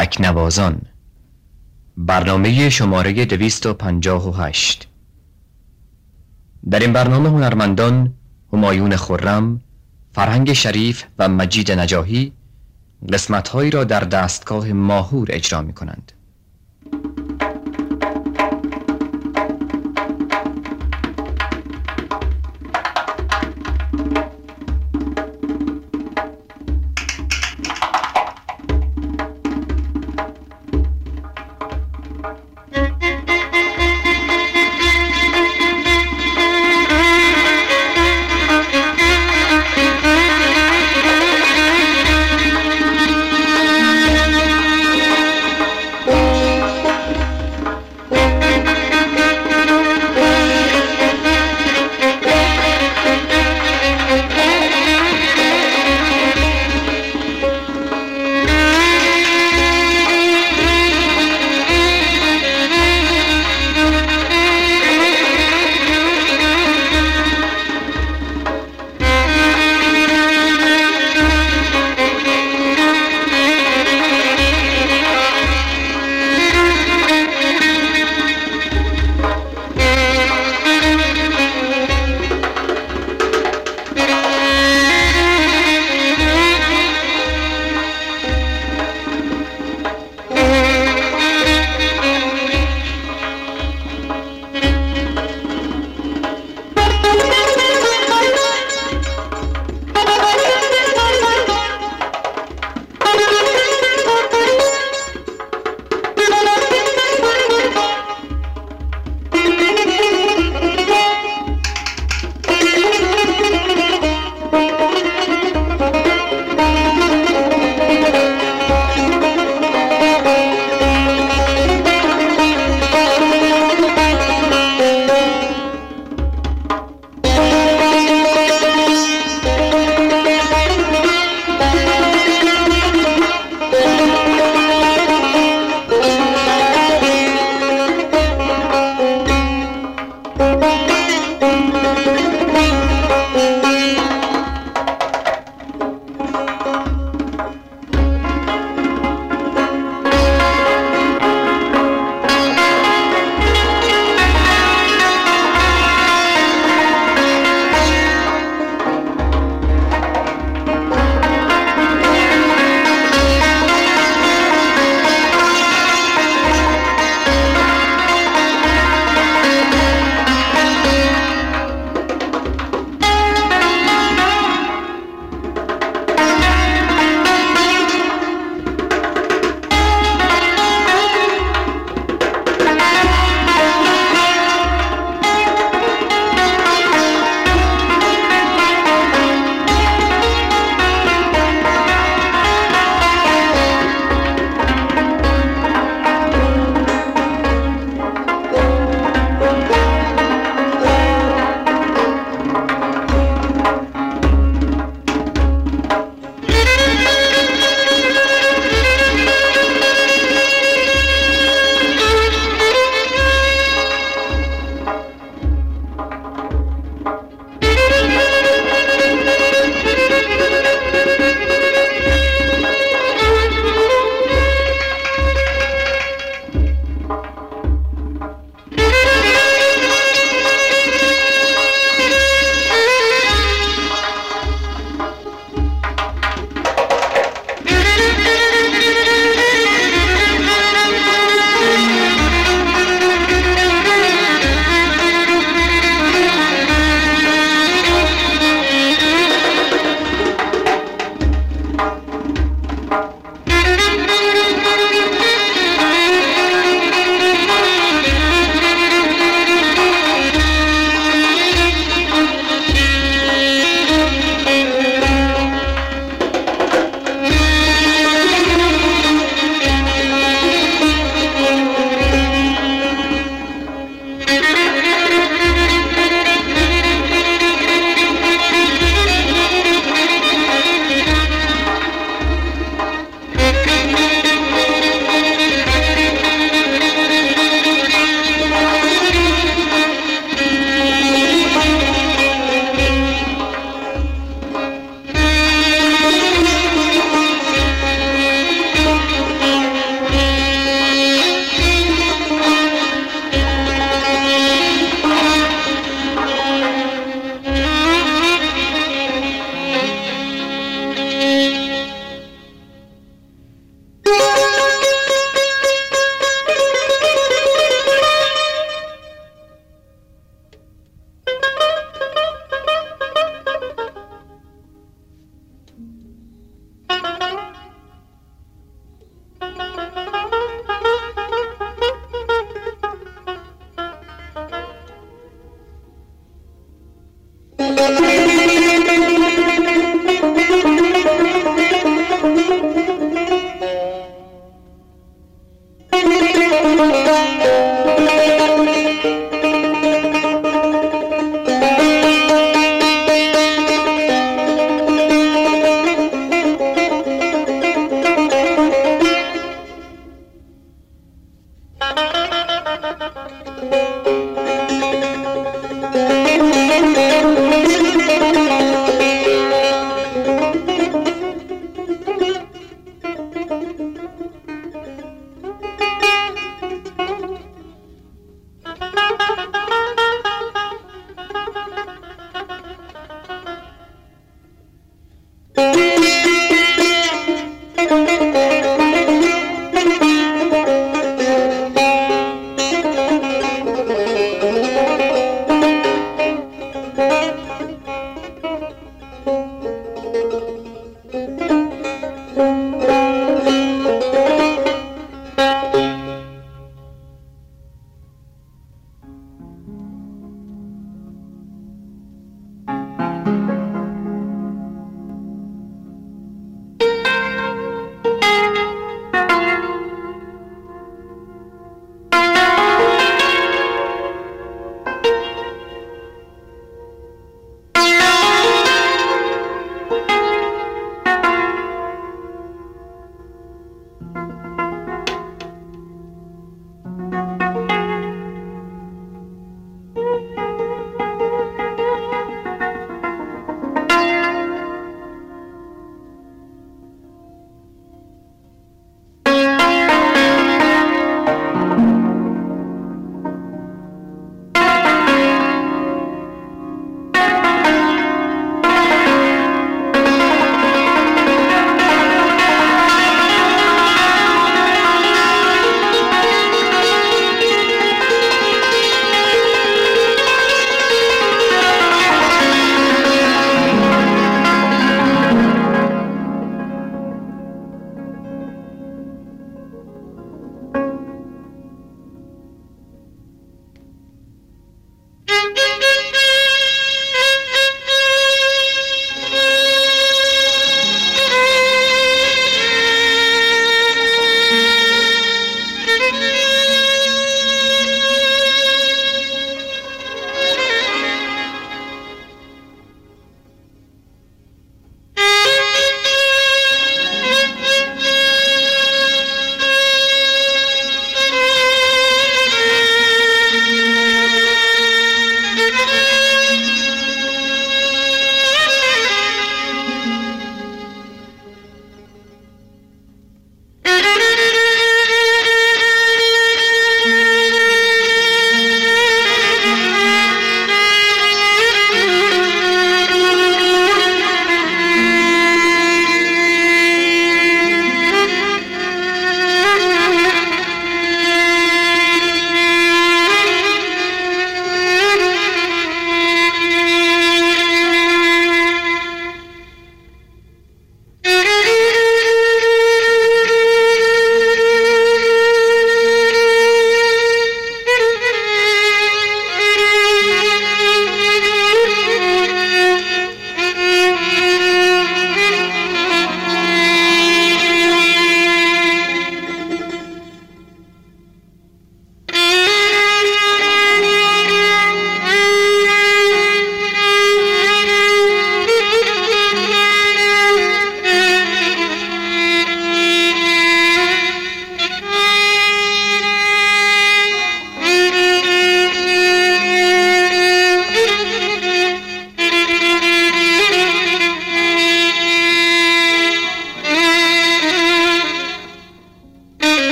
تکنوازان برنامه شماره 258 در این برنامه هنرمندان همایون خرم، فرهنگ شریف و مجید نجاهی قسمتهایی را در دستگاه ماهور اجرا می کنند.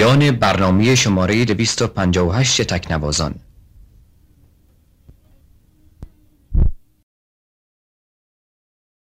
پایان برنامه شماره 258 تکنوازان.